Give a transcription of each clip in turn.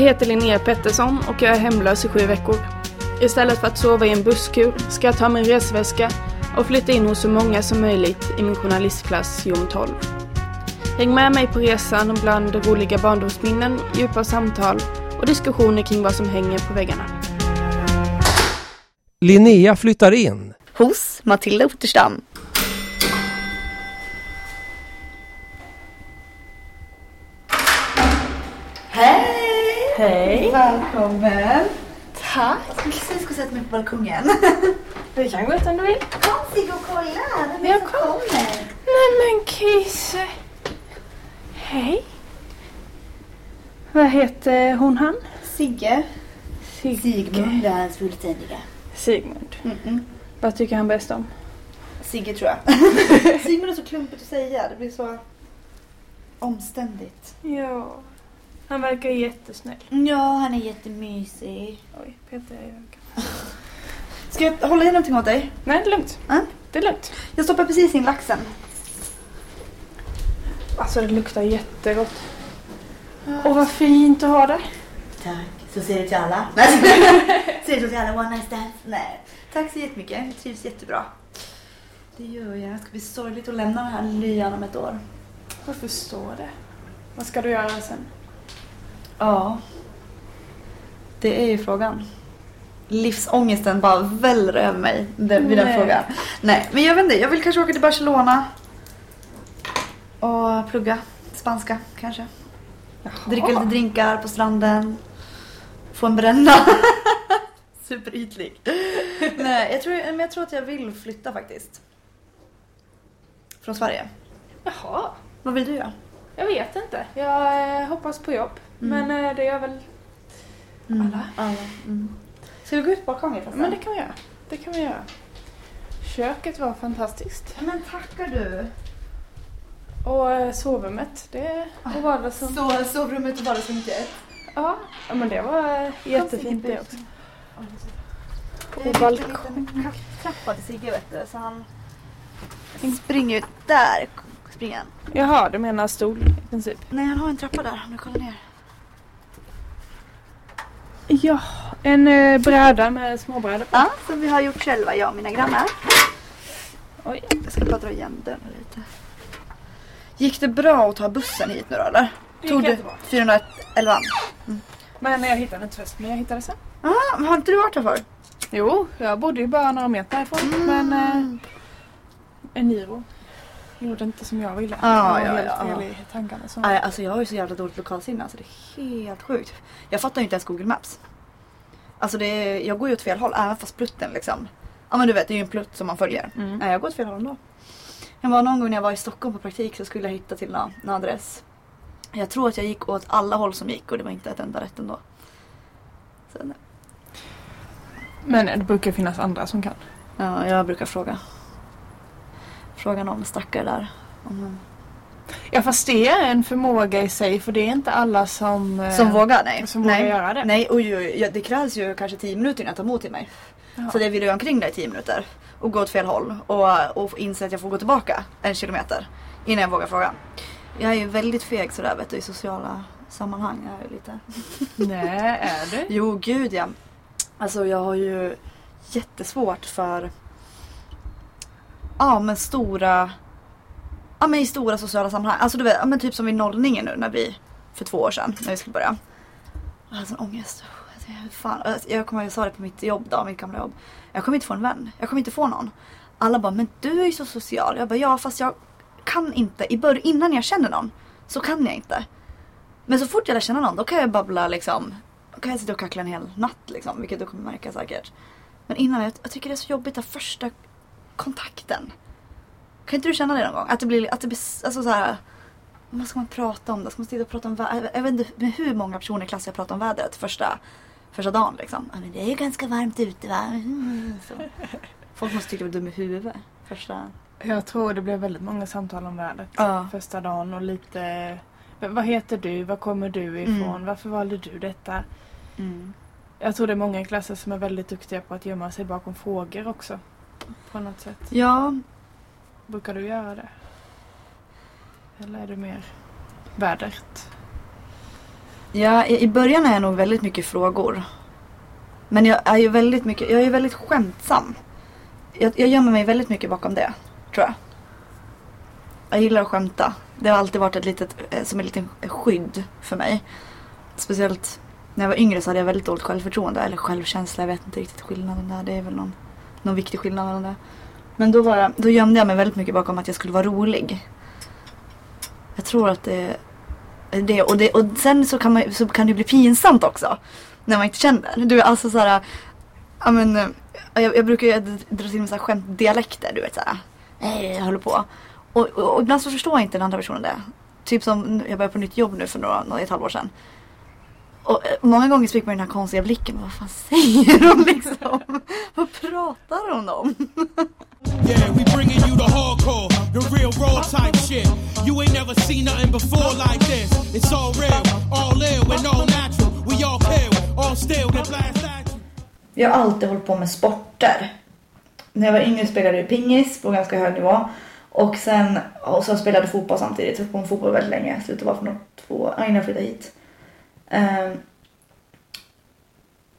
heter Linnea Pettersson och jag är hemlös i sju veckor. Istället för att sova i en busskur ska jag ta min resväska och flytta in hos så många som möjligt i min journalistklass Jom 12. Häng med mig på resan bland roliga barndomsminnen, djupa samtal och diskussioner kring vad som hänger på väggarna. Linnea flyttar in. Hos Matilda Otterstam. Hej! Välkommen! Tack! Jag ska sätta mig på balkongen. Vi kan gå ut om du vill. Kom Sigge och kolla! Vem är det som kom. kommer? Nej men Kisse. Hej. Vad heter hon han? Sigge. Sig- Sigmund är hans fullständiga. Sigmund. Mm-mm. Vad tycker han bäst om? Sigge tror jag. Sigmund är så klumpigt att säga. Det blir så omständigt. Ja. Han verkar jättesnäll. Ja, han är jättemysig. Oj, Peter är. Ska jag hålla i någonting åt dig? Nej, det är lugnt. Ja. Det är lugnt. Jag stoppar precis in laxen. Alltså det luktar jättegott. Och vad fint att ha det. Tack. Så ser det till alla. Ser det till alla one night stands? Nej. Tack så jättemycket. Jag trivs jättebra. Det gör jag. Det ska bli sorgligt att lämna den här lyan om ett år. Jag förstår det. Vad ska du göra sen? Ja. Det är ju frågan. Livsångesten bara väller över mig vid den Nej. frågan. Nej, men jag vet inte. Jag vill kanske åka till Barcelona. Och plugga spanska kanske. Dricka lite drinkar på stranden. Få en bränna. Superytlig. Nej, jag tror, men jag tror att jag vill flytta faktiskt. Från Sverige. Jaha. Vad vill du göra? Jag vet inte. Jag eh, hoppas på jobb. Mm. Men eh, det gör väl alla. Alla. Mm. Ska vi gå ut på balkongen förresten? Men det kan vi göra. Det kan vi göra. Köket var fantastiskt. Men tackar du. Och eh, sovrummet, det och vardagsrum. Så sovrummet och vardagsrummet är ett. Ja, men det var eh, jättefint det också. Och Och balkong. Trappa till Sigge vet du, så han springer ut. Där springer han. Jaha, du menar stol i princip? Nej, han har en trappa där om du kollar ner. Ja, en eh, bräda med småbrädor på. Ja, som vi har gjort själva, jag och mina grannar. Oj. Jag ska bara dra igen dörren lite. Gick det bra att ta bussen hit nu då eller? Det Tog du jättebra. 411? Men jag hittade inte först, men jag hittade sen. Ah, har inte du varit här förr? Jo, jag bodde ju bara några meter härifrån. Men eh, Eniro gjorde inte som jag ville. Ja, jag ja, helt ja, fel ja. i tankarna. Så. Nej, alltså jag har ju så jävla dåligt lokalsinne. Alltså det är helt sjukt. Jag fattar ju inte ens Google Maps. Alltså det är, jag går ju åt fel håll även fast plutten liksom. Ja men du vet det är ju en plutt som man följer. Mm. Nej jag går åt fel håll ändå. Jag var någon gång när jag var i Stockholm på praktik så skulle jag hitta till någon, adress. Jag tror att jag gick åt alla håll som gick och det var inte ett enda rätt ändå. Så. Men det brukar finnas andra som kan. ja, jag brukar fråga. Fråga någon stackare där. Om han- Ja fast det är en förmåga i sig för det är inte alla som, eh, Som vågar? Nej. som nej. vågar göra det. Nej, oj, oj, oj, det krävs ju kanske 10 minuter innan jag tar emot till mig. Ja. Så det vill jag omkring där i 10 minuter. Och gå åt fel håll. Och, och inse att jag får gå tillbaka en kilometer. Innan jag vågar fråga. Jag är ju väldigt feg sådär vet du i sociala sammanhang. Jag är ju lite. Nej, är du? Jo gud ja. Alltså jag har ju jättesvårt för Ja men stora Ja men i stora sociala sammanhang. Alltså du vet, ja, men typ som vid nollningen nu när vi för två år sedan när vi skulle börja. Jag hade sån ångest. Jag Fan. Alltså, jag kommer jag sa det på mitt jobb då, mitt gamla jobb. Jag kommer inte få en vän. Jag kommer inte få någon. Alla bara, men du är ju så social. Jag bara, ja fast jag kan inte. I början, innan jag känner någon så kan jag inte. Men så fort jag lär känna någon då kan jag babbla liksom. Då kan jag sitta och kackla en hel natt liksom. Vilket du kommer märka säkert. Men innan, jag, jag tycker det är så jobbigt att första kontakten. Kan inte du känna det någon gång? Att det blir, att det blir alltså så här. Vad ska man prata om då? Ska man sitta och prata om vädret? Jag vet inte med hur många personer i klassen jag pratar om vädret första, första dagen liksom. Ja, men det är ju ganska varmt ute va? Mm. Folk måste tycka jag är dum i huvudet. Första... Jag tror det blev väldigt många samtal om vädret Ja. första dagen och lite "Men Vad heter du? Var kommer du ifrån? Mm. Varför valde du detta? Mm. Jag tror det är många i klassen som är väldigt duktiga på att gömma sig bakom frågor också. På något sätt. Ja, Brukar du göra det? Eller är du mer vädret? Ja, i i början är jag nog väldigt mycket frågor. Men jag är ju väldigt mycket, jag är väldigt skämtsam. Jag, jag gömmer mig väldigt mycket bakom det, tror jag. Jag gillar att skämta. Det har alltid varit ett litet, eh, som ett litet skydd för mig. Speciellt när jag var yngre så hade jag väldigt dåligt självförtroende. Eller självkänsla, jag vet inte riktigt skillnaden där. Det är väl någon, någon viktig skillnad mellan det. Men då, var jag, då gömde jag mig väldigt mycket bakom att jag skulle vara rolig. Jag tror att det det, och, det, och sen så kan, man, så kan det bli pinsamt också. När man inte känner. Du är alltså såhär, ja men, eh, jag, jag brukar ju dra till med så här skämtdialekter, du vet såhär. här. Eh, jag håller på. Och, och, och ibland så förstår inte den andra personen det. Typ som jag började på nytt jobb nu för några, några, ett halvår sedan. Och eh, många gånger så fick man den här konstiga blicken. Vad fan säger hon liksom? Vad pratar hon om? Yeah, we bringing you the hardcore, the real raw type shit. You ain't never seen nothing before like this. It's all real, all ill and all natural. We all kill, all still, the blast at you. Jag har alltid hållit på med sporter. När jag var yngre spelade jag pingis på ganska hög nivå. Och sen och så spelade jag fotboll samtidigt. Jag höll på med fotboll väldigt länge. Slutade vara för något, två, ja, innan jag flyttade hit. Ehm,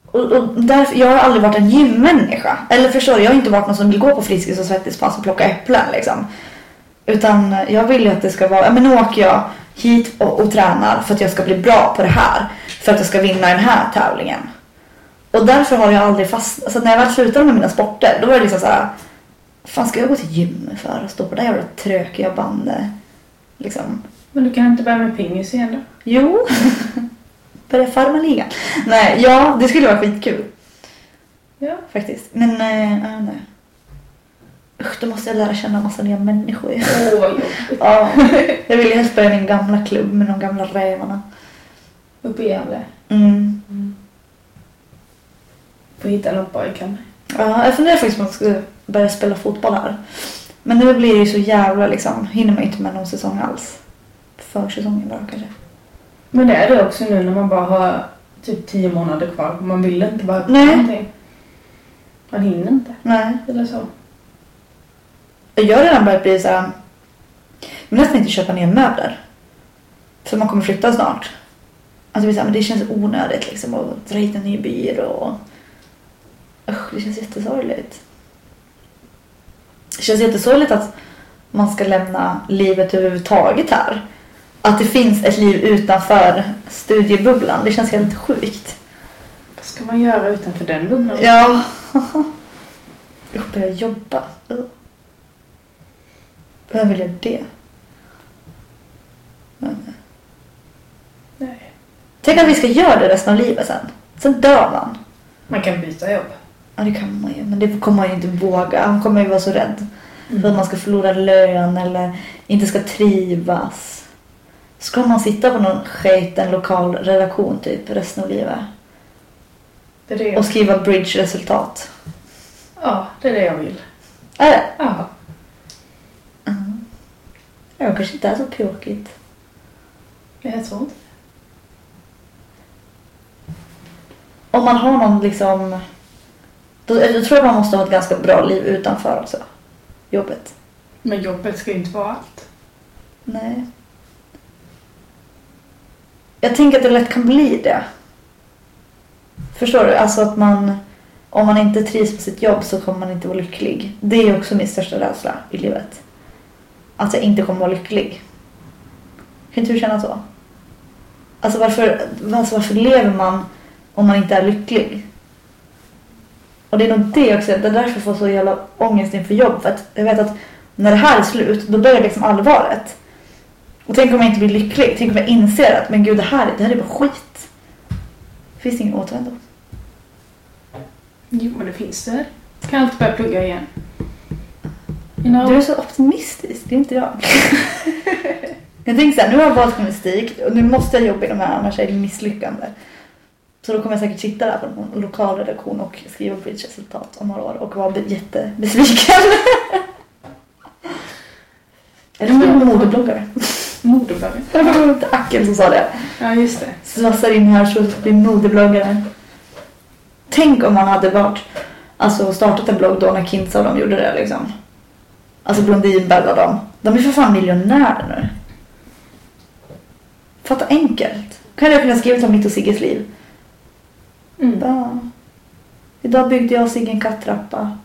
och, och därför, jag har aldrig varit en gymmänniska. Eller förstår du, jag har inte varit någon som vill gå på Friskis och Svettispass och plocka äpplen liksom. Utan jag vill ju att det ska vara, men nu åker jag hit och, och tränar för att jag ska bli bra på det här. För att jag ska vinna den här tävlingen. Och därför har jag aldrig fast, alltså när jag väl slutade med mina sporter då var det liksom så här. fan ska jag gå till gymmet för? Och stå på det här jävla trökiga bandet? Liksom. Men du kan inte börja med pingis igen då? Jo. Börja farmarligan. Nej, ja det skulle vara skitkul. Ja. Faktiskt. Men eh, ja, nej. Usch, då måste jag lära känna massa nya människor. Åh vad jobbigt. ja, jag vill ju helst börja min gamla klubb med de gamla rävarna. Uppe i Gävle. Mm. Får hitta något jag kan. Ja, jag funderar faktiskt på att jag ska börja spela fotboll här. Men nu blir det ju så jävla liksom, hinner man inte med någon säsong alls. Försäsongen bara kanske. Men det är det också nu när man bara har typ tio månader kvar. Man vill inte bara Nej. någonting. Man hinner inte. Nej. Eller så. Jag har redan börjat bli så här. Jag vill nästan inte köpa ner möbler. För man kommer flytta snart. Alltså det, så här, men det känns onödigt liksom att dra hit en ny byrå. och- Usch, det känns jättesorgligt. Det känns jättesorgligt att man ska lämna livet överhuvudtaget här. Att det finns ett liv utanför studiebubblan. Det känns helt sjukt. Vad ska man göra utanför den bubblan? Ja. Jag börjar jobba. Vem vill göra det? Men, Nej. tänk att vi ska göra det resten av livet sen. Sen dör man. Man kan byta jobb. Ja, det kan man ju. Men det kommer man ju inte våga. Han kommer ju vara så rädd. För Mm. att man ska förlora lön eller inte ska trivas. Ska man sitta på någon sketen lokal redaktion typ resten av livet? Det är det Och jag... skriva bridge-resultat? Ja, det är det jag vill. Är det? Ja. Mm. Ja, det kanske inte är så pjåkigt. Jag tror inte Om man har någon liksom... Då, jag tror jag man måste ha ett ganska bra liv utanför också. Jobbet. Men jobbet ska ju inte vara allt. Nej. Jag tänker att det lätt kan bli det. Förstår du? Alltså att man... Om man inte trivs på sitt jobb så kommer man inte vara lycklig. Det är också min största rädsla i livet. Att jag inte kommer vara lycklig. Kan inte du känna så? Alltså varför, alltså varför lever man om man inte är lycklig? Och det är nog det också, det är därför jag får så jävla ångest inför jobb. För att jag vet att när det här är slut, då börjar liksom allvaret. Och tänk om jag inte blir lycklig. Tänk om jag inser att men gud, det här, det här är bara skit. Det finns ingen återvändo. Jo, men det finns det. Kan alltid börja plugga igen. You know? Du är så optimistisk, det är inte jag. jag tänker så här, nu har jag valt journalistik och nu måste jag jobba i de här, annars är det misslyckande. Så då kommer jag säkert sitta där på någon lokal redaktion och skriva bridge-resultat om några år och vara be- jättebesviken. Eller bli modebloggare. Modebloggare. Det var Ackel som sa det. Ja, just det. Svassar in här så att bli modebloggare. Tänk om man hade varit, alltså startat en blogg då när Kinsa och de gjorde det liksom. Alltså Blondinbella och dem. De är för fan miljonärer nu. Fatta enkelt. Kan jag kunna skriva om mitt och Sigges liv? Mm. Bara, idag byggde jag och Sigge en kattrappa.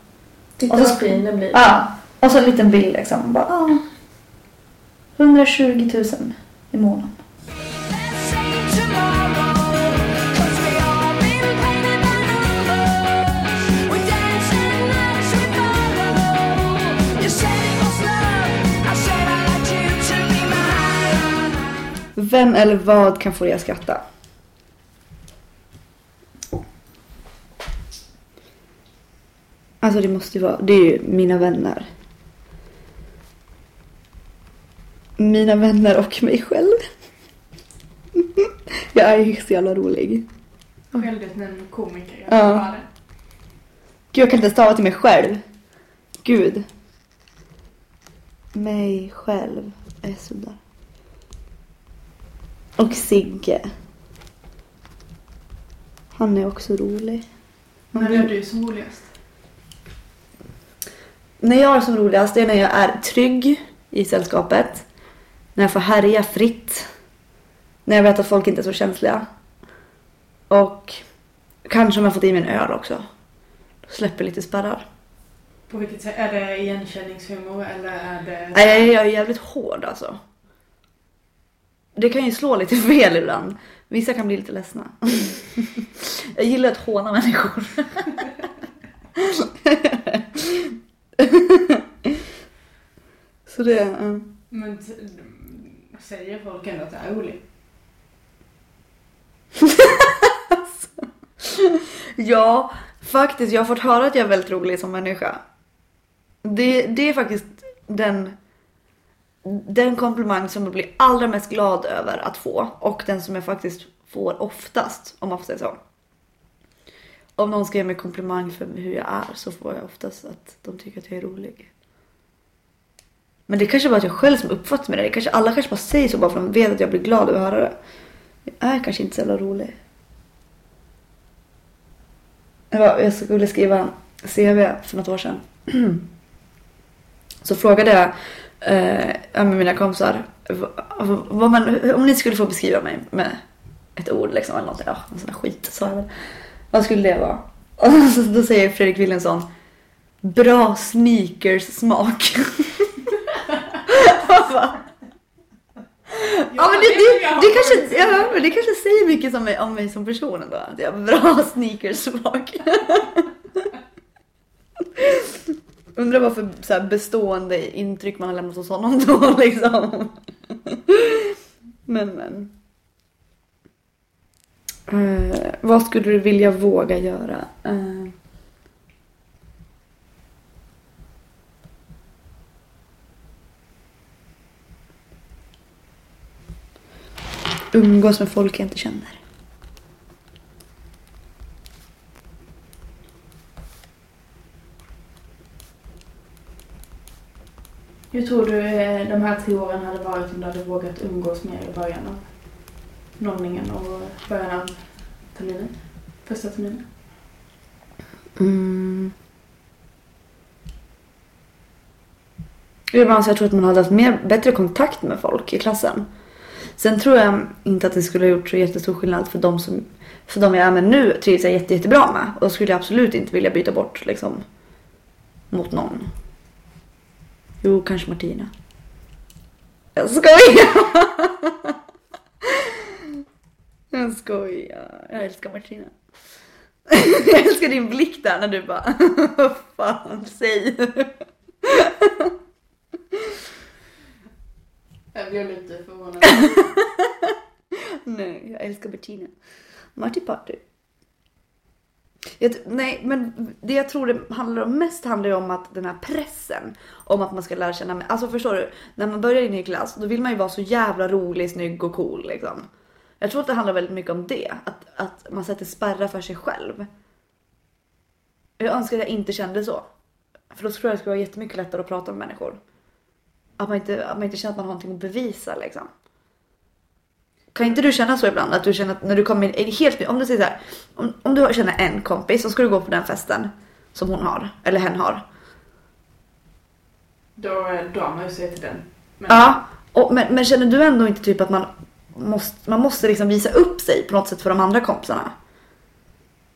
Titta Och så vad fin den blir. Ja, och så en liten bild liksom. Bara, ja. 120 000 i månaden. Vem eller vad kan få dig att skratta? Alltså det måste ju vara, det är ju mina vänner. Mina vänner och mig själv. Jag är ju så jävla rolig. Självutnämnd komiker. Ja. Jag. Gud jag kan inte stava till mig själv. Gud. Mig själv är sådär. Och Sigge. Han är också rolig. Man När är du som roligast? När jag är som roligast är när jag är trygg i sällskapet. När jag får härja fritt. När jag vet att folk inte är så känsliga. Och kanske om jag fått i mig en öl också. Då släpper lite spärrar. På vilket sätt? Är det igenkänningshumor eller är det... Nej, jag är jävligt hård alltså. Det kan ju slå lite fel ibland. Vissa kan bli lite ledsna. Jag gillar att håna människor. Så det... Men säger folk ändå att det är rolig? Ja, faktiskt. Jag har fått höra att jag är väldigt rolig som människa. Det, det är faktiskt den, den komplimang som jag blir allra mest glad över att få. Och den som jag faktiskt får oftast, om man får säga så. Om någon ska ge mig komplimang för hur jag är så får jag oftast att de tycker att jag är rolig. Men det kanske bara att jag själv som uppfattar mig det. det kanske, alla kanske bara säger så bara för att de vet att jag blir glad av att höra det. Jag är kanske inte så jävla rolig. Jag, skulle skriva CV för något år sedan. Så frågade jag eh, med mina kompisar vad, man, om ni skulle få beskriva mig med ett ord liksom eller något. Ja, någon sån där skit sa jag väl. Vad skulle det vara? Och så, då säger Fredrik Willensson Bra sneakers-smak. bara, Ja men det, det, det, kanske, ja, det kanske säger mycket som mig, om mig som person ändå. Att jag har bra sneakersmak. Undrar vad för så här, bestående intryck man har lämnat hos honom då liksom. Men men. Eh, vad skulle du vilja våga göra? Eh, umgås med folk jag inte känner. Hur tror du eh, de här tre åren hade varit om du hade vågat umgås mer i början av nollningen och början av terminen? Första terminen? Mm. Jag, tror att man hade haft mer, bättre kontakt med folk i klassen. Sen tror jag inte att det skulle ha gjort så jättestor skillnad för de som för de jag är med nu trivs jag jätte, jättebra med. Och då skulle jag absolut inte vilja byta bort liksom mot någon. Jo, kanske Martina. Jag skojar! Jag skojar. Jag älskar Martina. Jag älskar din blick där när du bara Vad fan, säg. Jag blev lite förvånad. Nej, jag älskar Bettina. Marty Party. Jag, nej, men det jag tror det handlar om mest handlar ju om att den här pressen om att man ska lära känna mig. Alltså förstår du? När man börjar i ny klass då vill man ju vara så jävla rolig, snygg och cool liksom. Jag tror att det handlar väldigt mycket om det. Att, att man sätter spärrar för sig själv. Jag önskar att jag inte kände så. För då tror jag det skulle vara jättemycket lättare att prata med människor. Att man inte, att man inte känner att man har någonting att bevisa liksom. Kan inte du känna så ibland? Att du känner att när du kommer in, helt ny- om du säger så här, om, om du känner en kompis så ska du gå på den festen som hon har, eller hen har. Då drar man ju sig till den. Men Ja, och, men, men känner du ändå inte typ att man måste, man måste liksom visa upp sig på något sätt för de andra kompisarna.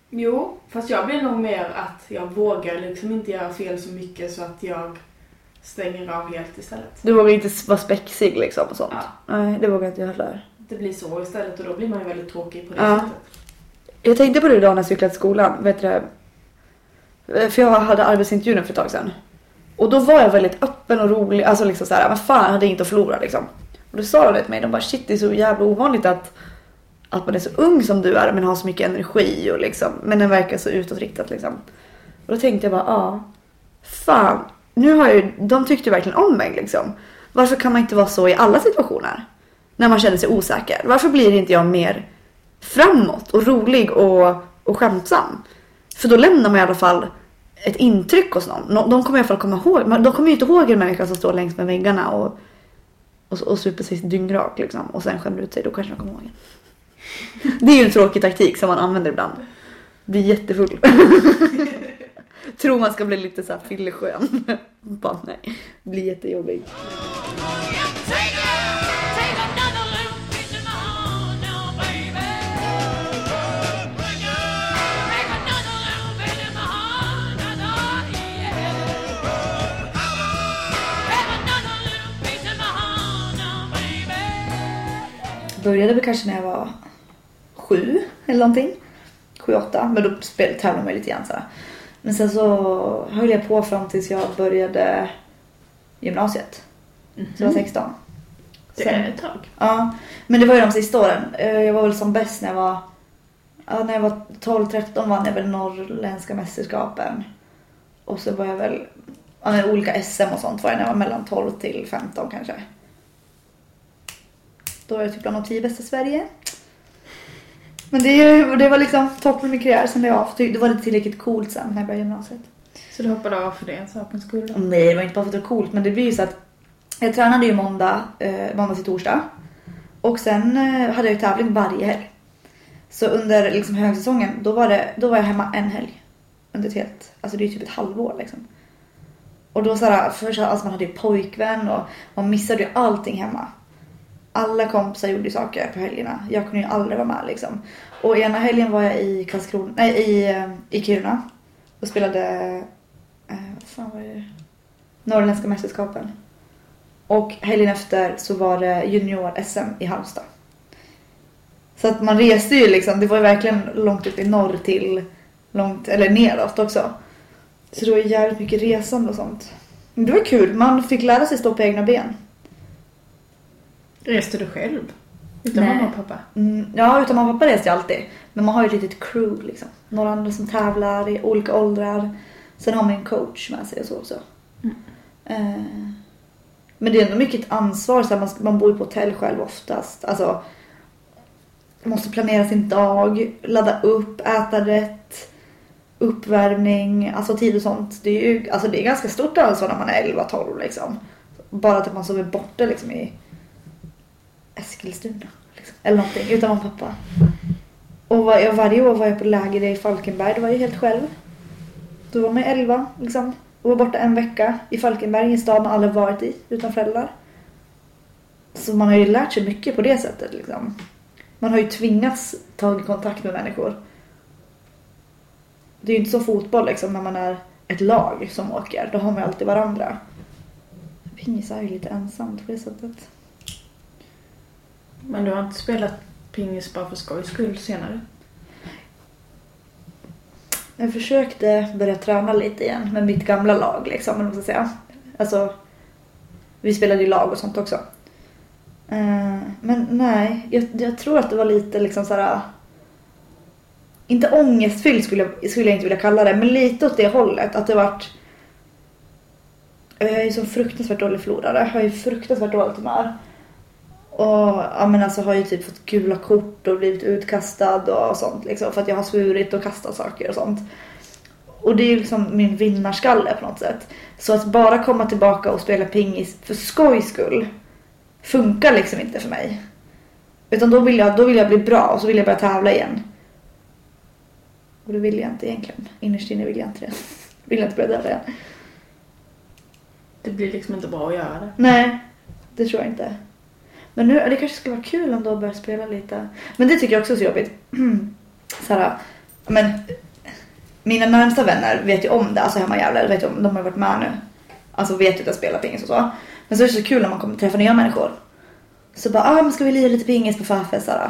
Jo, fast jag blir nog mer att jag vågar liksom inte göra fel så mycket så att jag stänger av helt istället. Du vågar inte vara spexig liksom och sånt. Ja. Nej, det vågar inte jag heller. Det blir så istället och då blir man ju väldigt tråkig på det Ja. sättet. Jag tänkte på det idag när jag cyklade till skolan. Vet du, för jag hade arbetsintervjun för ett tag sedan. Och då var jag väldigt öppen och rolig. Alltså liksom såhär, vad fan jag hade inte att förlora liksom. Och då sa de det till mig. De bara shit det är så jävla ovanligt att, att man är så ung som du är men har så mycket energi och liksom. Men den verkar så utåtriktat liksom. Och då tänkte jag bara ja. Fan. Nu har jag ju, de tyckte verkligen om mig liksom. Varför kan man inte vara så i alla situationer? När man känner sig osäker. Varför blir inte jag mer framåt och rolig och, och skämtsam. För då lämnar man i alla fall ett intryck hos någon. De kommer i alla fall komma ihåg. De kommer ju inte ihåg en människa som står längs med väggarna och, och, och super sig dyngrak liksom. Och sen skämmer ut sig. Då kanske de kommer ihåg en. Det är ju en tråkig taktik som man använder ibland. Blir jättefull. Tror man ska bli lite såhär fylleskön. Bara nej. Blir jättejobbig. Började väl kanske när jag var sju eller någonting. Sju, åtta. Men då spel, tävlade man ju lite grann så här. Men sen så höll jag på fram tills jag började gymnasiet. Så jag var 16. Det Sen- är ett tag. Ja, men det var ju de sista åren. Eh, Jag var väl som bäst när jag var, ja, när jag var 12-13 vann jag väl norrländska mästerskapen. Och så var jag väl, ja, olika SM och sånt var jag när jag var mellan 12 till 15 kanske. Då var jag typ bland de 10 bästa i Sverige. Men det, det var liksom toppen av min karriär sen jag av. Det var inte tillräckligt coolt sen när jag började gymnasiet. Så du hoppade av för det sakens skull? Nej, det var inte bara för att det var coolt, men det blir ju så att jag tränade ju måndag, eh, måndag till torsdag. Och sen eh, hade jag ju tävling varje helg. Så under liksom högsäsongen, då var, det, då var jag hemma en helg. Under ett helt, alltså det är ju typ ett halvår liksom. Och då såhär, först alltså man hade ju pojkvän och man missade ju allting hemma. Alla kompisar gjorde ju saker på helgerna. Jag kunde ju aldrig vara med liksom. Och ena helgen var jag i Karlskrona, nej i, eh, i Kiruna. Och spelade, eh, vad fan var det? Norrländska mästerskapen. Och helgen efter så var det junior-SM i Halmstad. Så att man reste ju liksom, det var ju verkligen långt upp i norr till långt, eller neråt också. Så det var jävligt mycket resande och sånt. Men det var kul, man fick lära sig stå på egna ben. Reste du själv? Utan Nej. mamma och pappa? Mm, ja, utan mamma och pappa reste jag alltid. Men man har ju ett litet crew liksom. Några andra som tävlar i olika åldrar. Sen har man en coach med sig och så också. Eh, men det är ändå mycket ansvar. Så man, man bor ju på hotell själv oftast. Alltså, måste planera sin dag, ladda upp, äta rätt, uppvärmning, alltså tid och sånt. Det är ju alltså, det är ganska stort ansvar när man är 11-12 liksom. Bara att man sover borta liksom i Eskilstuna. Liksom. Eller någonting, utan mamma och pappa. Och var, jag, varje år var jag på läger i Falkenberg, det var jag helt själv. Då var man 11 liksom. Och var borta en vecka i Falkenberg, en stad man aldrig varit i, utan föräldrar. Så man har ju lärt sig mycket på det sättet liksom. Man har ju tvingats ta kontakt med människor. Det är ju inte som fotboll liksom när man är ett lag som åker. Då har man ju alltid varandra. Pingis är ju lite ensamt på det sättet. Men du har inte spelat pingis bara för skojs skull senare? Jag försökte börja träna lite igen med mitt gamla lag liksom, eller vad man ska säga. Alltså, vi spelade ju lag och sånt också. Eh, men nej, jag, jag tror att det var lite liksom såhär... Inte ångestfylld skulle jag, skulle jag inte vilja kalla det, men lite åt det hållet. Att det vart... Jag är ju så fruktansvärt dålig förlorare. Jag har ju fruktansvärt dåligt humör. Och ja, men alltså har ju typ fått gula kort och blivit utkastad och sånt liksom. För att jag har svurit och kastat saker och sånt. Och det är ju liksom min vinnarskalle på något sätt. Så att bara komma tillbaka och spela pingis för skojs skull funkar liksom inte för mig. Utan då vill jag, då vill jag bli bra och så vill jag börja tävla igen. Och det vill jag inte egentligen. Innerst inne vill jag inte det. Vill jag inte börja tävla igen. Det blir liksom inte bra att göra det. Nej, det tror jag inte. Men nu, det kanske skulle vara kul ändå att börja spela lite. Men det tycker jag också är så jobbigt. så här, men mina närmsta vänner vet ju om det, alltså hemma jävlar, vet ju om, de har ju varit med nu. Alltså vet ju att jag spelar pingis och så. Men så är det så kul när man kommer träffa nya människor. Så bara, ah men ska vi lira lite pingis på förfest såhär?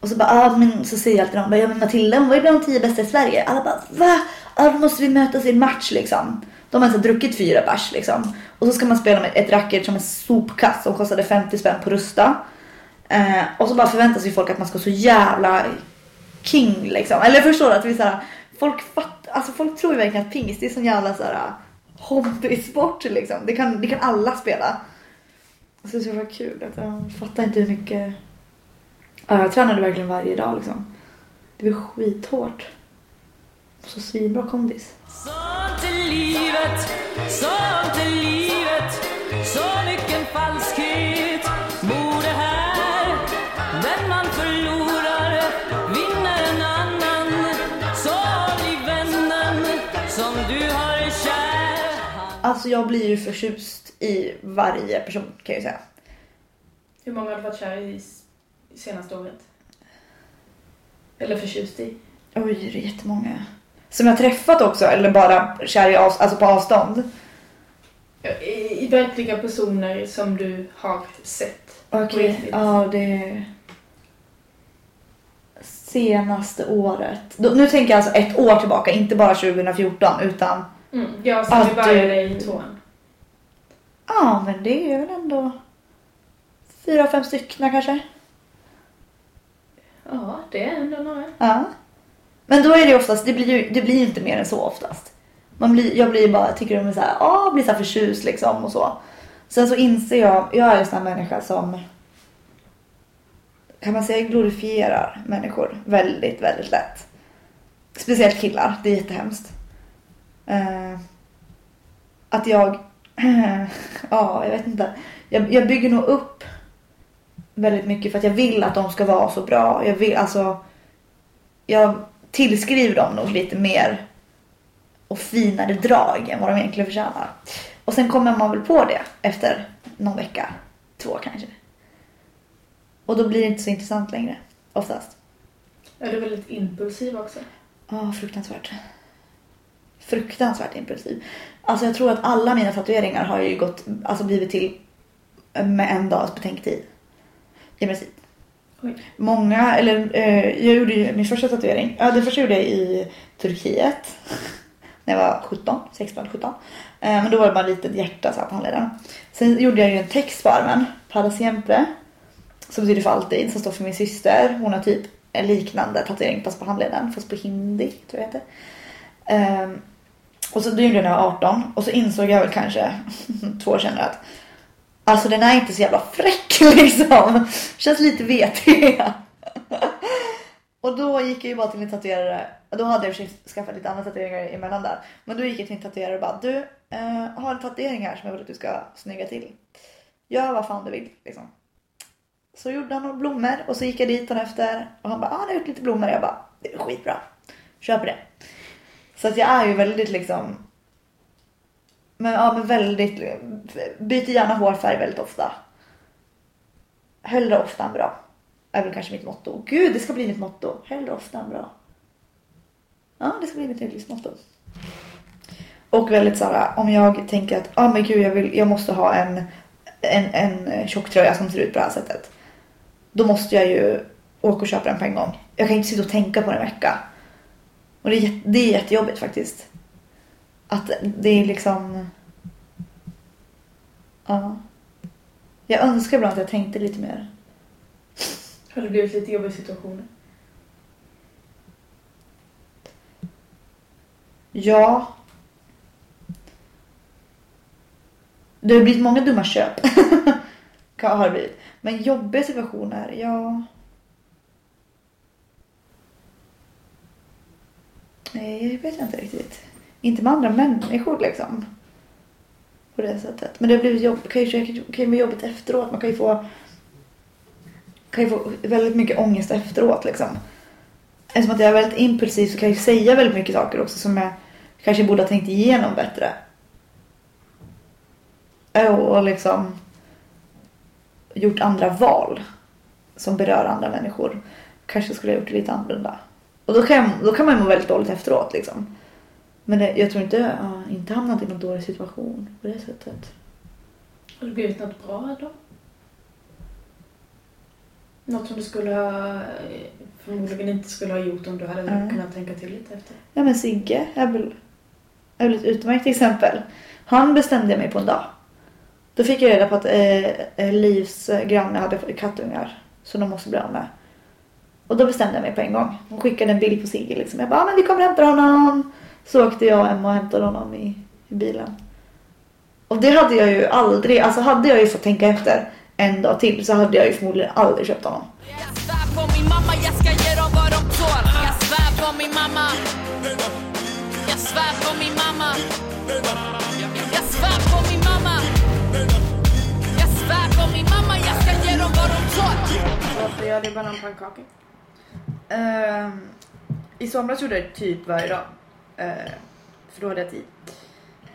Och så bara, ah men så säger jag alltid de bara, ja men Matilda hon var ju bland de tio bästa i Sverige. Alla bara, va? Ah, då måste vi mötas i en match liksom. De har alltså druckit fyra bärs liksom. Och så ska man spela med ett racket som en sopkass som kostade 50 spänn på Rusta. Eh, och så bara förväntar sig folk att man ska vara så jävla king liksom. Eller förstår du att vi såhär, folk fattar, alltså folk tror ju verkligen att pingis det är sån jävla såhär eh, hobbysport liksom. Det kan, det kan alla spela. Alltså, så det var kul. Att eh, jag fattar inte hur mycket... Ja, jag tränade verkligen varje dag liksom. Det var skithårt. Så svinbra kondis. Sånt är livet, sånt är livet Så mycket falskhet bor det här Den man förlorar vinner en annan Så bli vännen som du har kär Alltså jag blir ju förtjust i varje person kan jag ju säga. Hur många har du varit kär i senaste året? Eller förtjust i? Oj, det är jättemånga. Som jag träffat också, eller bara kär i av, alltså på avstånd. I, I verkliga personer som du har sett. Okej, Riktigt. ja det... Senaste året. Då, nu tänker jag alltså ett år tillbaka, inte bara 2014 utan... Mm. Ja, sen vi började du- i tvåan. Ja, men det är väl ändå... Fyra, fem stycken kanske. Ja, det är ändå några. Ja. Men då är det oftast, det blir ju det blir inte mer än så oftast. Man blir, jag blir bara, tycker de är så här, ah, blir så här förtjust liksom och så. Sen så inser jag, jag är en sån här människa som kan man säga glorifierar människor väldigt, väldigt lätt. Speciellt killar, det är jättehemskt. Uh, att jag, ja jag vet inte. Jag, jag bygger nog upp väldigt mycket för att jag vill att de ska vara så bra. Jag vill alltså, jag tillskriver dem nog lite mer och finare drag än vad de egentligen förtjänar. Och sen kommer man väl på det efter någon vecka, två kanske. Och då blir det inte så intressant längre, oftast. Ja, du är väldigt impulsiv också. Ja, fruktansvärt. Fruktansvärt impulsiv. Alltså jag tror att alla mina tatueringar har ju gått, alltså blivit till med en dags betänketid. I princip. Oj. Många, eller eh, jag gjorde ju min första tatuering, ja den första gjorde jag i Turkiet. När jag var 17, 16, 17. Eh, men då var det bara ett litet hjärta så här på handleden. Sen gjorde jag ju en text på armen, Para siempre. Som betyder för alltid, som står för min syster. Hon har typ en liknande tatuering fast på handleden, fast på hindi tror jag det heter. Eh, och så det gjorde jag när jag var 18 och så insåg jag väl kanske två år senare att alltså den är inte så jävla fräck liksom. Känns lite vetig. och då gick jag ju bara till min tatuerare. Då hade jag i och för sig skaffat lite andra tatueringar emellan där. Men då gick jag till min tatuerare och bara du, eh, har en tatuering här som jag vill att du ska snygga till. Gör vad fan du vill liksom. Så gjorde han några blommor och så gick jag dit dagen efter och han bara, ah, han har gjort lite blommor. Jag bara, det är skitbra. Kör på det. Så att jag är ju väldigt liksom men ja men väldigt byter gärna hårfärg väldigt ofta. Hellre ofta än bra. Är väl kanske mitt motto. Gud, det ska bli mitt motto. Hellre ofta än bra. Ja, det ska bli mitt livsmotto. Och väldigt så här, om jag tänker att ah, men gud, jag, vill, jag måste ha en, en, en tjocktröja som ser ut på det här sättet. Då måste jag ju åka och köpa den på en gång. Jag kan inte sitta och tänka på den en vecka. Och det är, det är jättejobbigt faktiskt. Att det är liksom... Ja. Jag önskar ibland att jag tänkte lite mer. Har det blivit lite jobbiga situationer? Ja. Det har blivit många dumma köp. Kan- har det blivit. Men jobbiga situationer, ja. Nej, jag vet inte riktigt. Inte med andra människor liksom. På det sättet. Men det har blivit jobb, kan ju, kan ju bli jobbigt efteråt. Man kan ju få kan ju få väldigt mycket ångest efteråt liksom. Eftersom att jag är väldigt impulsiv så kan jag ju säga väldigt mycket saker också som jag kanske borde ha tänkt igenom bättre. Och liksom... gjort andra val som berör andra människor kanske skulle ha gjort det lite annorlunda. Och då kan, då kan man ju må väldigt dåligt efteråt liksom. Men jag tror inte, ja, inte hamnat i någon dålig situation på det sättet. Har det blivit något bra då? Något som du skulle ha, förmodligen inte skulle ha gjort om du hade Mm. kunnat tänka till lite efter? Ja men Sigge är väl, är väl ett utmärkt exempel. Han bestämde jag mig på en dag. Då fick jag reda på att eh, eh, Livs eh, granne hade kattungar. som de måste bli av med. Och då bestämde jag mig på en gång. Hon skickade en bild på Sigge liksom. Jag bara, ah, men vi kommer hämta honom. Så åkte jag Emma och hämtade honom i, i bilen. Och det hade jag ju aldrig, alltså hade jag ju fått tänka efter en dag till så hade jag ju förmodligen aldrig köpt honom. Jag svär på min mamma, jag ska ge dem vad de tål Jag svär på min mamma Jag svär på min mamma Jag svär på min mamma Jag svär på min mamma, jag ska ge dem vad de tål Varför gör du bananpannkakor? Ehm, I somras gjorde jag det typ varje dag. Uh, för då hade jag tid.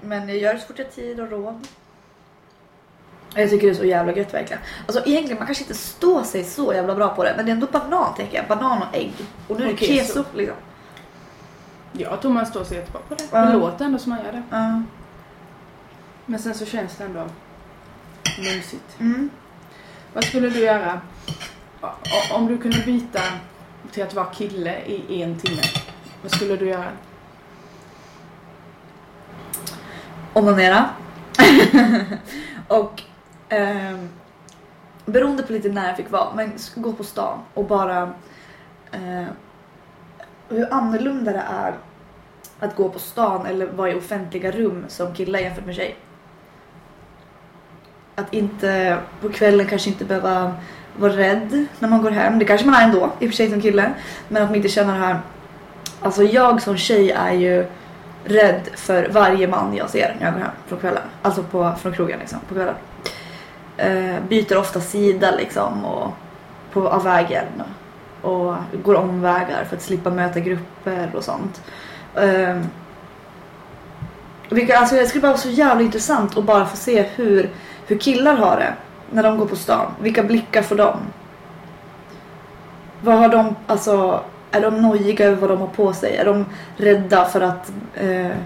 Men jag gör det så fort jag har tid och råd. Jag tycker det är så jävla gött verkligen. Alltså egentligen man kanske inte står sig så jävla bra på det. Men det är ändå banan tänker jag. Banan och ägg. Och nu är det Och keso. keso liksom. Jag tror man står sig jättebra på det. Ja. Det låter ändå som man gör det. Ja. Men sen så känns det ändå mumsigt. Mm. Vad skulle du göra om du kunde byta till att vara kille i en timme? Vad skulle du göra? Onanera. och ehm, beroende på lite när jag fick vara, men gå på stan och bara eh, hur annorlunda det är att gå på stan eller vara i offentliga rum som kille jämfört med tjej. Att inte på kvällen kanske inte behöva vara rädd när man går hem. Det kanske man är ändå i och för sig som kille. Men att man inte känner det här. Alltså jag som tjej är ju rädd för varje man jag ser när jag går hem från kvällen. Alltså på, från krogen liksom, på kvällen. Eh, byter ofta sida liksom och på, av vägen. Och går omvägar för att slippa möta grupper och sånt. Eh, vilka, alltså det skulle bara vara så jävla intressant att bara få se hur, hur killar har det när de går på stan. Vilka blickar får de? Vad har de, alltså är de nojiga över vad de har på sig? Är de rädda för att eh,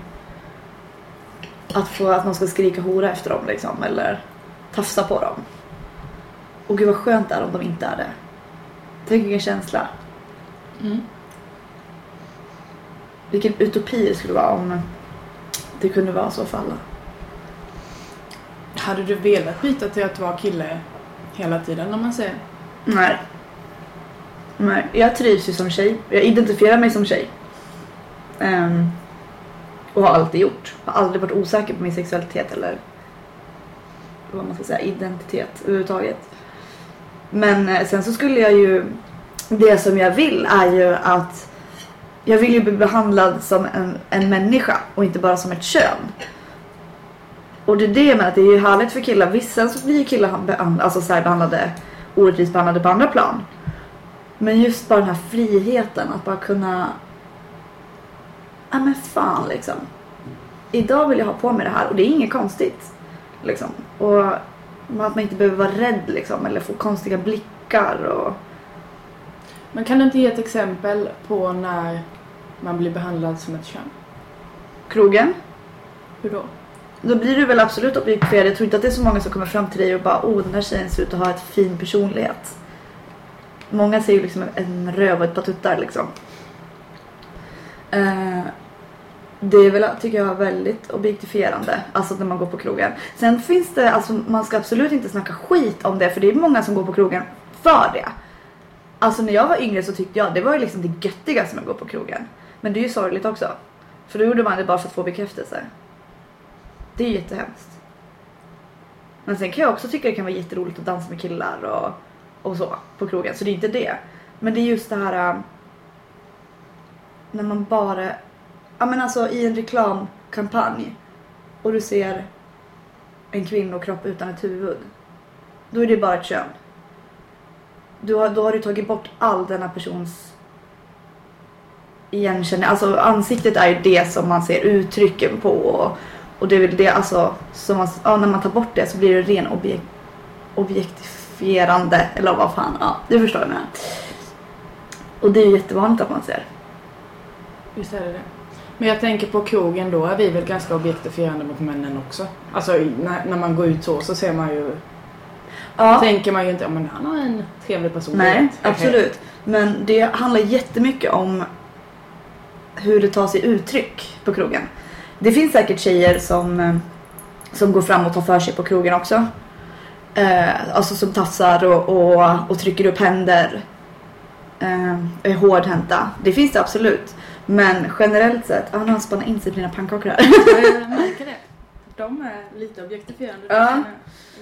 att få att någon ska skrika hora efter dem liksom eller tafsa på dem? Och gud vad skönt det är om de inte är det. Tänk vilken känsla. Mm. Vilken utopi det skulle vara om det kunde vara så för alla. Hade du velat byta till att vara kille hela tiden om man säger? Nej. Nej, jag trivs ju som tjej. Jag identifierar mig som tjej. Um, och har alltid gjort. Har aldrig varit osäker på min sexualitet eller vad man ska säga, identitet överhuvudtaget. Men eh, sen så skulle jag ju, det som jag vill är ju att jag vill ju bli behandlad som en, en människa och inte bara som ett kön. Och det är det jag menar, att det är ju härligt för killar. Vissa så blir ju killar alltså behandlade, alltså särbehandlade, orättvist behandlade på andra plan. Men just bara den här friheten att bara kunna... Ja men fan liksom. Idag vill jag ha på mig det här och det är inget konstigt. Liksom. Och att man inte behöver vara rädd liksom eller få konstiga blickar och... Men kan du inte ge ett exempel på när man blir behandlad som ett kön? Krogen. Hur då? Då blir du väl absolut objektifierad. Jag tror inte att det är så många som kommer fram till dig och bara oh den här tjejen ser ut att ha ett fin personlighet. Många ser ju liksom en röv och ett par tuttar liksom. Eh, det är väl, tycker jag, väldigt objektifierande. Alltså när man går på krogen. Sen finns det, alltså man ska absolut inte snacka skit om det. För det är många som går på krogen för det. Alltså när jag var yngre så tyckte jag det var ju liksom det göttigaste med att gå på krogen. Men det är ju sorgligt också. För då gjorde man det bara för att få bekräftelse. Det är ju jättehemskt. Men sen kan jag också tycka det kan vara jätteroligt att dansa med killar och, och så på krogen. Så det är inte det. Men det är just det här äh, när man bara, ja men alltså i en reklamkampanj och du ser en kvinnokropp utan ett huvud. Då är det bara ett kön. Du har, då har du tagit bort all denna persons igenkänning. Alltså ansiktet är ju det som man ser uttrycken på. Och, och det är väl det alltså som man, ja, när man tar bort det så blir det ren objek, objektifierande eller vad fan, ja du förstår vad jag menar. Och det är ju jättevanligt att man ser. Visst är det det. Men jag tänker på krogen då är vi väl ganska objektifierande mot männen också. Alltså när, när man går ut så så ser man ju, Ja, tänker man ju inte, ja men han har en trevlig person. nej absolut. Men det handlar jättemycket om hur det tar sig uttryck på krogen. Det finns säkert tjejer som, eh, som går fram och tar för sig på krogen också. Eh, alltså som tassar och, och, och trycker upp händer. Eh, är hårdhänta. Det finns det absolut. Men generellt sett, ja nu har han spannat in sig på dina pannkakor här. Ja, jag märker det. De är lite objektifierande. Ja.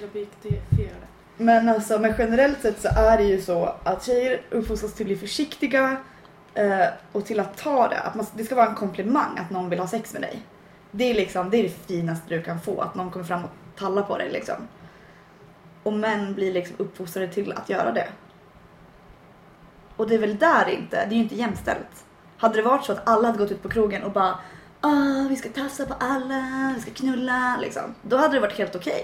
Objektifierade. Men alltså men generellt sett så är det ju så att tjejer uppfostras till att bli försiktiga eh, och till att ta det. Att man, det ska vara en komplimang att någon vill ha sex med dig. Det är liksom det, är det finaste du kan få, att någon kommer fram och tallar på dig liksom. Och män blir liksom uppfostrade till att göra det. Och det är väl där inte, det är ju inte jämställt. Hade det varit så att alla hade gått ut på krogen och bara ah, vi ska tassa på alla, vi ska knulla liksom. Då hade det varit helt okej.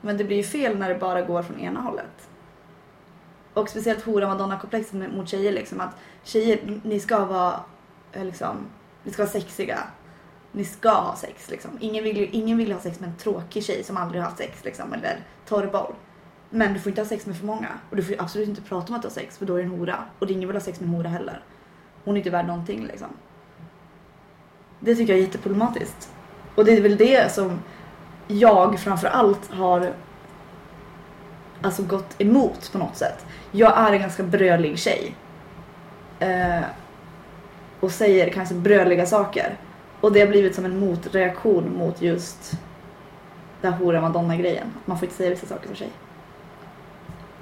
Men det blir ju fel när det bara går från ena hållet. Och speciellt hora madonna-komplexet mot tjejer liksom att tjejer, ni ska vara eh, liksom, ni ska vara sexiga. Ni ska ha sex liksom. Ingen vill, ju- ingen vill ha sex med en tråkig tjej som aldrig har haft sex liksom eller torrboll. Men du får inte ha sex med för många. Och du får absolut inte prata om att du har sex för då är det en hora. Och ingen vill ha sex med en hora heller. Hon är inte värd någonting liksom. Det tycker jag är jätteproblematiskt. Och det är väl det som jag framför allt har alltså gått emot på något sätt. Jag är en ganska brölig tjej. Eh, och säger kanske bröliga saker. Och det har blivit som en motreaktion mot just den här hora madonna grejen. Man får inte säga vissa saker som tjej.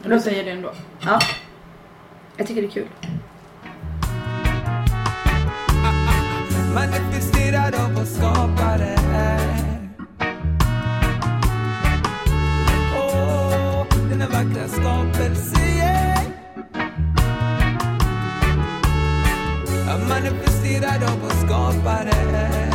Men du säger det ändå? Ja. Jag tycker det är kul. Manifesterad av vår skapare Åh, denna vackra skapelse Manifesterad av vår skapare